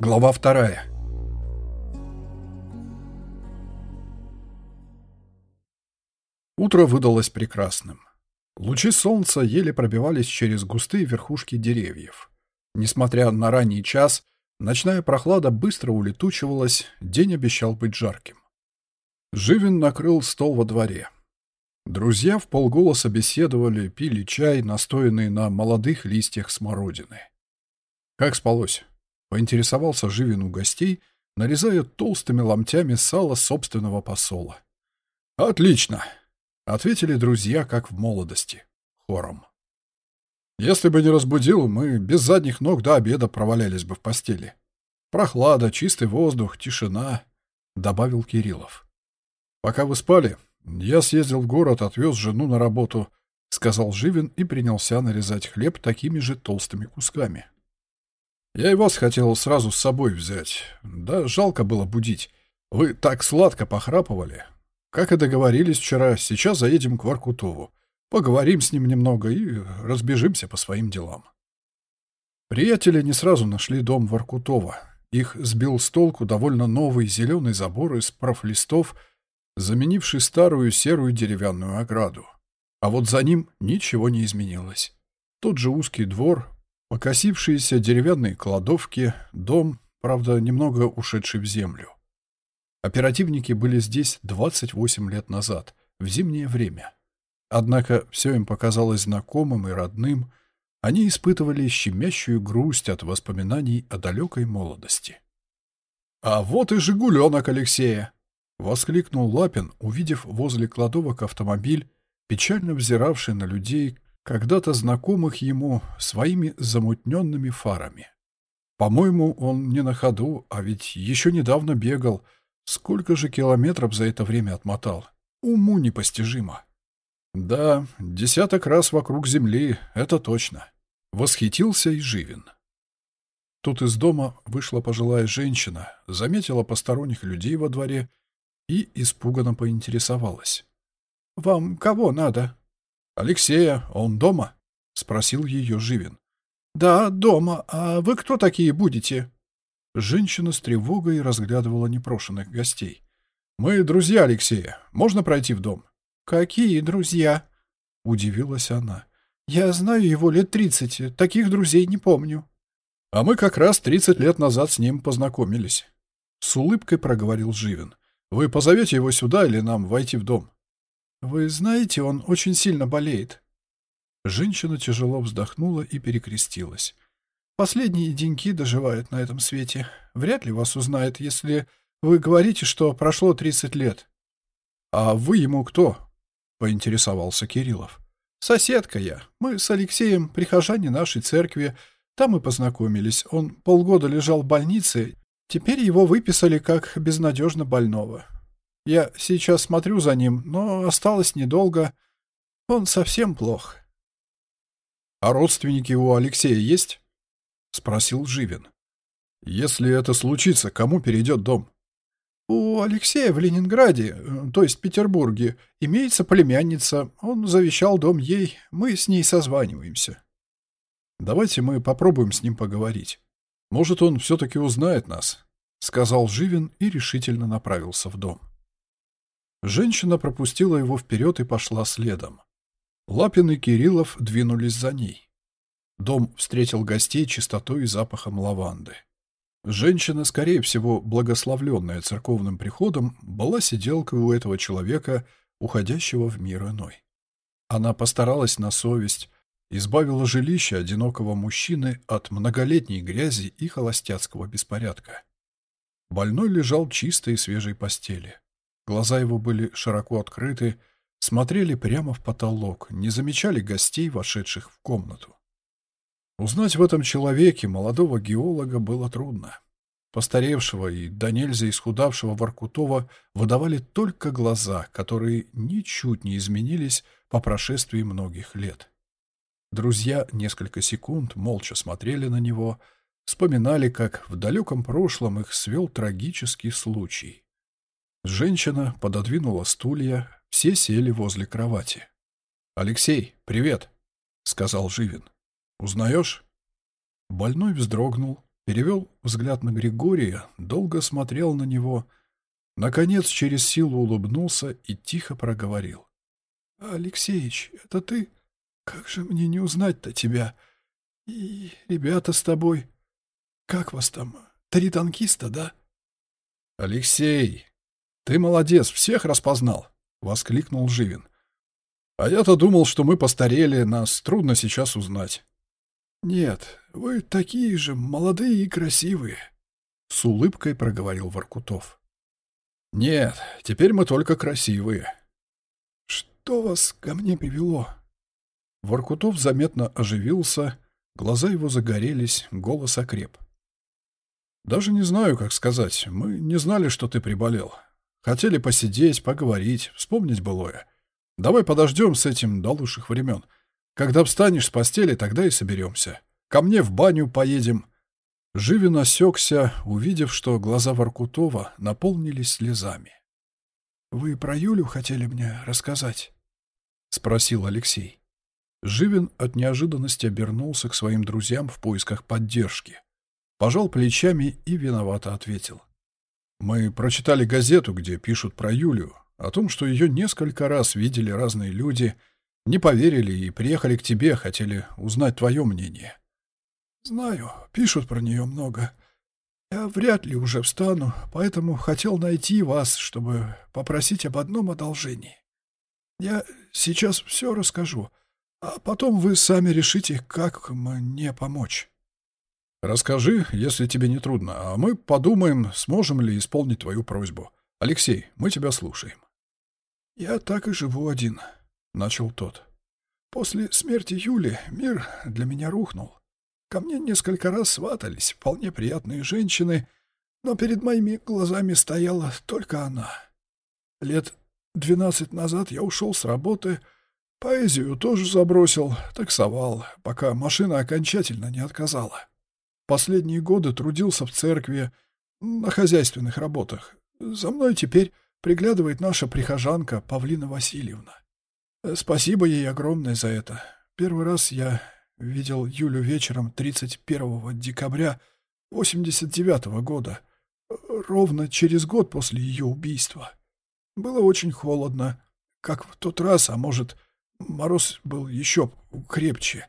Глава вторая. Утро выдалось прекрасным. Лучи солнца еле пробивались через густые верхушки деревьев. Несмотря на ранний час, ночная прохлада быстро улетучивалась, день обещал быть жарким. Живин накрыл стол во дворе. Друзья в полголоса беседовали, пили чай, настоянный на молодых листьях смородины. «Как спалось?» — поинтересовался Живин у гостей, нарезая толстыми ломтями сало собственного посола. «Отлично!» — ответили друзья, как в молодости, хором. «Если бы не разбудил, мы без задних ног до обеда провалялись бы в постели. Прохлада, чистый воздух, тишина», — добавил Кириллов. «Пока вы спали, я съездил в город, отвез жену на работу», — сказал Живин и принялся нарезать хлеб такими же толстыми кусками. Я и вас хотел сразу с собой взять. Да жалко было будить. Вы так сладко похрапывали. Как и договорились вчера, сейчас заедем к Воркутову. Поговорим с ним немного и разбежимся по своим делам. Приятели не сразу нашли дом Воркутова. Их сбил с толку довольно новый зеленый забор из профлистов, заменивший старую серую деревянную ограду. А вот за ним ничего не изменилось. Тот же узкий двор, Покосившиеся деревянные кладовки, дом, правда, немного ушедший в землю. Оперативники были здесь 28 лет назад, в зимнее время. Однако все им показалось знакомым и родным, они испытывали щемящую грусть от воспоминаний о далекой молодости. «А вот и «Жигуленок» Алексея!» — воскликнул Лапин, увидев возле кладовок автомобиль, печально взиравший на людей, когда-то знакомых ему своими замутненными фарами. По-моему, он не на ходу, а ведь еще недавно бегал. Сколько же километров за это время отмотал? Уму непостижимо. Да, десяток раз вокруг земли, это точно. Восхитился и Живин. Тут из дома вышла пожилая женщина, заметила посторонних людей во дворе и испуганно поинтересовалась. «Вам кого надо?» «Алексея, он дома?» — спросил ее Живин. «Да, дома. А вы кто такие будете?» Женщина с тревогой разглядывала непрошенных гостей. «Мы друзья Алексея. Можно пройти в дом?» «Какие друзья?» — удивилась она. «Я знаю его лет тридцать. Таких друзей не помню». «А мы как раз тридцать лет назад с ним познакомились». С улыбкой проговорил Живин. «Вы позовете его сюда или нам войти в дом?» «Вы знаете, он очень сильно болеет». Женщина тяжело вздохнула и перекрестилась. «Последние деньки доживает на этом свете. Вряд ли вас узнает, если вы говорите, что прошло тридцать лет». «А вы ему кто?» — поинтересовался Кириллов. «Соседка я. Мы с Алексеем прихожане нашей церкви. Там и познакомились. Он полгода лежал в больнице. Теперь его выписали как безнадежно больного. Я сейчас смотрю за ним, но осталось недолго. Он совсем плох. — А родственники у Алексея есть? — спросил Живин. — Если это случится, кому перейдет дом? — У Алексея в Ленинграде, то есть Петербурге, имеется племянница. Он завещал дом ей, мы с ней созваниваемся. — Давайте мы попробуем с ним поговорить. Может, он все-таки узнает нас, — сказал Живин и решительно направился в дом. — Женщина пропустила его вперед и пошла следом. Лапин и Кириллов двинулись за ней. Дом встретил гостей чистотой и запахом лаванды. Женщина, скорее всего, благословленная церковным приходом, была сиделкой у этого человека, уходящего в мир иной. Она постаралась на совесть, избавила жилище одинокого мужчины от многолетней грязи и холостяцкого беспорядка. Больной лежал в чистой и свежей постели. Глаза его были широко открыты, смотрели прямо в потолок, не замечали гостей, вошедших в комнату. Узнать в этом человеке молодого геолога было трудно. Постаревшего и до нельзя исхудавшего Воркутова выдавали только глаза, которые ничуть не изменились по прошествии многих лет. Друзья несколько секунд молча смотрели на него, вспоминали, как в далеком прошлом их свел трагический случай. Женщина пододвинула стулья, все сели возле кровати. «Алексей, привет!» — сказал Живин. «Узнаешь?» Больной вздрогнул, перевел взгляд на Григория, долго смотрел на него, наконец через силу улыбнулся и тихо проговорил. — Алексеич, это ты? Как же мне не узнать-то тебя? И ребята с тобой. Как вас там? Три танкиста, да? — Алексей, ты молодец, всех распознал, — воскликнул Живин. — А я-то думал, что мы постарели, нас трудно сейчас узнать. «Нет, вы такие же молодые и красивые», — с улыбкой проговорил Воркутов. «Нет, теперь мы только красивые». «Что вас ко мне привело?» Воркутов заметно оживился, глаза его загорелись, голос окреп. «Даже не знаю, как сказать. Мы не знали, что ты приболел. Хотели посидеть, поговорить, вспомнить былое. Давай подождем с этим до лучших времен. Когда встанешь с постели, тогда и соберемся. Ко мне в баню поедем». Живин осекся, увидев, что глаза Воркутова наполнились слезами. «Вы про Юлю хотели мне рассказать?» — спросил Алексей. Живин от неожиданности обернулся к своим друзьям в поисках поддержки. Пожал плечами и виновато ответил. «Мы прочитали газету, где пишут про Юлю, о том, что ее несколько раз видели разные люди — не поверили и приехали к тебе, хотели узнать твое мнение. Знаю, пишут про нее много. Я вряд ли уже встану, поэтому хотел найти вас, чтобы попросить об одном одолжении. Я сейчас все расскажу, а потом вы сами решите, как мне помочь. Расскажи, если тебе не трудно, а мы подумаем, сможем ли исполнить твою просьбу. Алексей, мы тебя слушаем. Я так и живу один. — начал тот. «После смерти Юли мир для меня рухнул. Ко мне несколько раз сватались вполне приятные женщины, но перед моими глазами стояла только она. Лет двенадцать назад я ушел с работы, поэзию тоже забросил, таксовал, пока машина окончательно не отказала. Последние годы трудился в церкви, на хозяйственных работах. За мной теперь приглядывает наша прихожанка Павлина Васильевна. Спасибо ей огромное за это. Первый раз я видел Юлю вечером 31 декабря 89 -го года, ровно через год после ее убийства. Было очень холодно, как в тот раз, а может, мороз был еще крепче.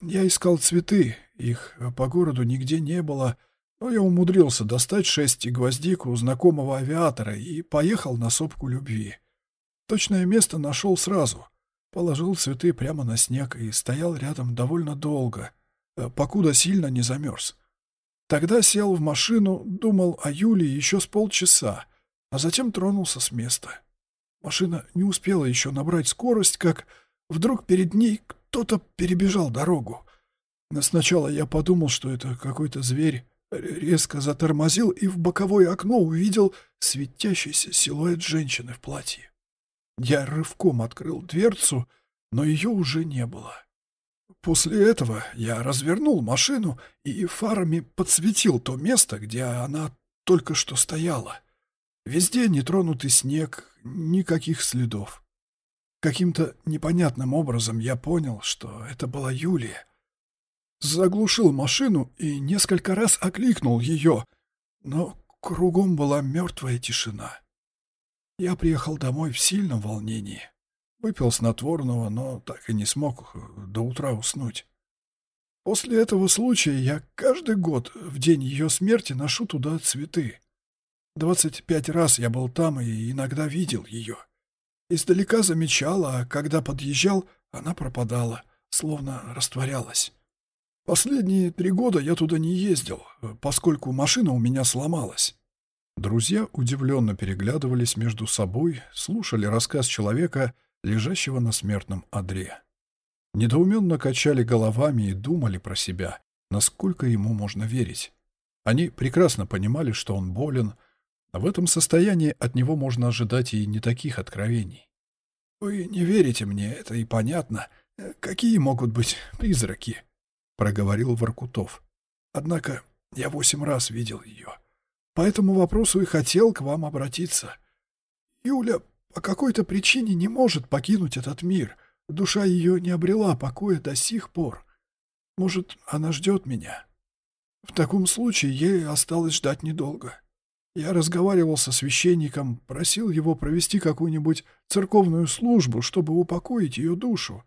Я искал цветы, их по городу нигде не было, но я умудрился достать шесть гвоздик у знакомого авиатора и поехал на сопку любви. Точное место нашел сразу. Положил цветы прямо на снег и стоял рядом довольно долго, э, покуда сильно не замерз. Тогда сел в машину, думал о Юле еще с полчаса, а затем тронулся с места. Машина не успела еще набрать скорость, как вдруг перед ней кто-то перебежал дорогу. Сначала я подумал, что это какой-то зверь, резко затормозил и в боковое окно увидел светящийся силуэт женщины в платье. Я рывком открыл дверцу, но ее уже не было. После этого я развернул машину и фарами подсветил то место, где она только что стояла. Везде нетронутый снег, никаких следов. Каким-то непонятным образом я понял, что это была Юлия. Заглушил машину и несколько раз окликнул ее, но кругом была мертвая тишина. Я приехал домой в сильном волнении. Выпил снотворного, но так и не смог до утра уснуть. После этого случая я каждый год в день ее смерти ношу туда цветы. Двадцать пять раз я был там и иногда видел ее. Издалека замечал, а когда подъезжал, она пропадала, словно растворялась. Последние три года я туда не ездил, поскольку машина у меня сломалась. Друзья удивленно переглядывались между собой, слушали рассказ человека, лежащего на смертном одре. Недоуменно качали головами и думали про себя, насколько ему можно верить. Они прекрасно понимали, что он болен, а в этом состоянии от него можно ожидать и не таких откровений. «Вы не верите мне, это и понятно. Какие могут быть призраки?» — проговорил Воркутов. «Однако я восемь раз видел ее. По этому вопросу и хотел к вам обратиться. Юля по какой-то причине не может покинуть этот мир. Душа ее не обрела покоя до сих пор. Может, она ждет меня?» В таком случае ей осталось ждать недолго. Я разговаривал со священником, просил его провести какую-нибудь церковную службу, чтобы упокоить ее душу.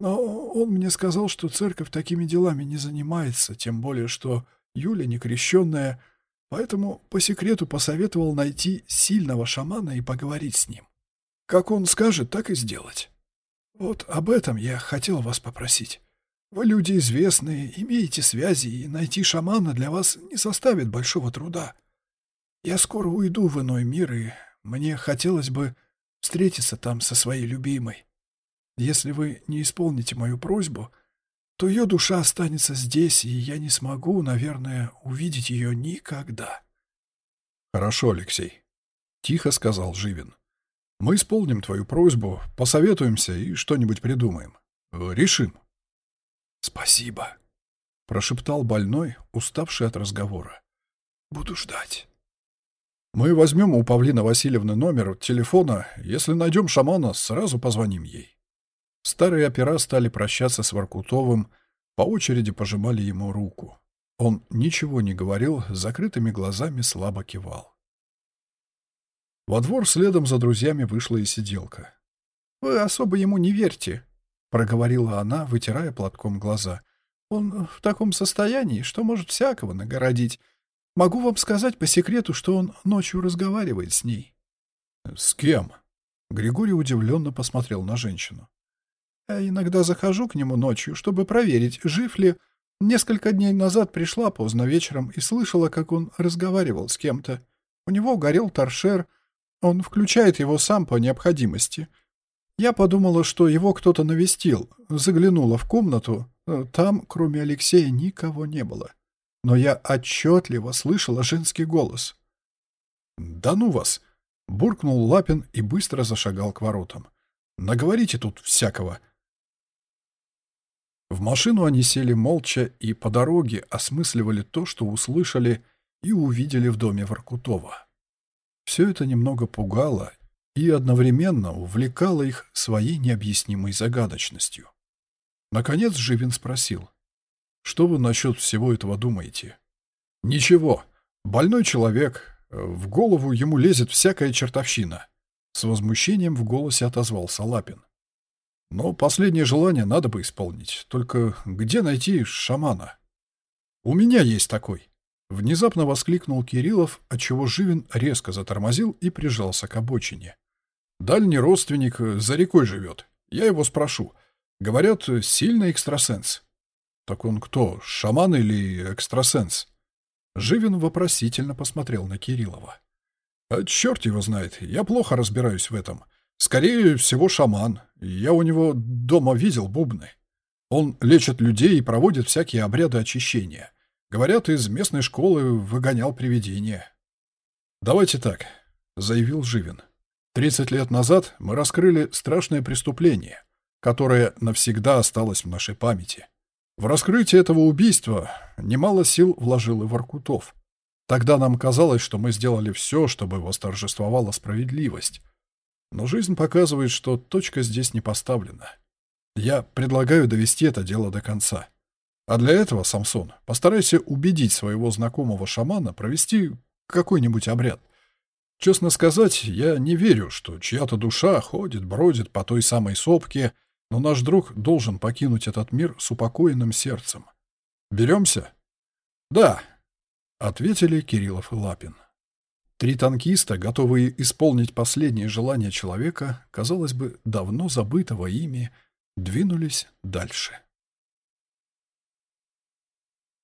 Но он мне сказал, что церковь такими делами не занимается, тем более, что Юля не крещенная, поэтому по секрету посоветовал найти сильного шамана и поговорить с ним. Как он скажет, так и сделать. Вот об этом я хотел вас попросить. Вы люди известные, имеете связи, и найти шамана для вас не составит большого труда. Я скоро уйду в иной мир, и мне хотелось бы встретиться там со своей любимой. Если вы не исполните мою просьбу, то ее душа останется здесь, и я не смогу, наверное, увидеть ее никогда. Хорошо, Алексей, тихо сказал Живин. Мы исполним твою просьбу, посоветуемся и что-нибудь придумаем. Решим. Спасибо, прошептал больной, уставший от разговора. Буду ждать. Мы возьмем у Павлины Васильевны номер телефона. Если найдем шамана, сразу позвоним ей. Старые опера стали прощаться с Воркутовым, по очереди пожимали ему руку. Он ничего не говорил, закрытыми глазами слабо кивал. Во двор следом за друзьями вышла и сиделка. «Вы особо ему не верьте», — проговорила она, вытирая платком глаза. «Он в таком состоянии, что может всякого нагородить. Могу вам сказать по секрету, что он ночью разговаривает с ней». «С кем?» Григорий удивленно посмотрел на женщину. Я иногда захожу к нему ночью, чтобы проверить, жив ли. Несколько дней назад пришла поздно вечером и слышала, как он разговаривал с кем-то. У него горел торшер. Он включает его сам по необходимости. Я подумала, что его кто-то навестил. Заглянула в комнату. Там, кроме Алексея, никого не было. Но я отчетливо слышала женский голос. «Да ну вас!» — буркнул Лапин и быстро зашагал к воротам. «Наговорите тут всякого. В машину они сели молча и по дороге осмысливали то, что услышали и увидели в доме Воркутова. Все это немного пугало и одновременно увлекало их своей необъяснимой загадочностью. Наконец Живин спросил, «Что вы насчет всего этого думаете?» «Ничего. Больной человек. В голову ему лезет всякая чертовщина». С возмущением в голосе отозвался Лапин. Но последнее желание надо бы исполнить. Только где найти шамана? У меня есть такой. Внезапно воскликнул Кириллов, отчего Живин резко затормозил и прижался к обочине. Дальний родственник за рекой живет. Я его спрошу. Говорят, сильный экстрасенс. Так он кто, шаман или экстрасенс? Живин вопросительно посмотрел на Кириллова. А черт его знает, я плохо разбираюсь в этом. — Скорее всего, шаман. Я у него дома видел бубны. Он лечит людей и проводит всякие обряды очищения. Говорят, из местной школы выгонял привидения. «Давайте так», — заявил Живин. «Тридцать лет назад мы раскрыли страшное преступление, которое навсегда осталось в нашей памяти. В раскрытие этого убийства немало сил вложил и Воркутов. Тогда нам казалось, что мы сделали все, чтобы восторжествовала справедливость. Но жизнь показывает, что точка здесь не поставлена. Я предлагаю довести это дело до конца. А для этого, Самсон, постарайся убедить своего знакомого шамана провести какой-нибудь обряд. Честно сказать, я не верю, что чья-то душа ходит, бродит по той самой сопке, но наш друг должен покинуть этот мир с упокоенным сердцем. Беремся? Да, ответили Кириллов и Лапин. Три танкиста, готовые исполнить последнее желание человека, казалось бы, давно забытого ими, двинулись дальше.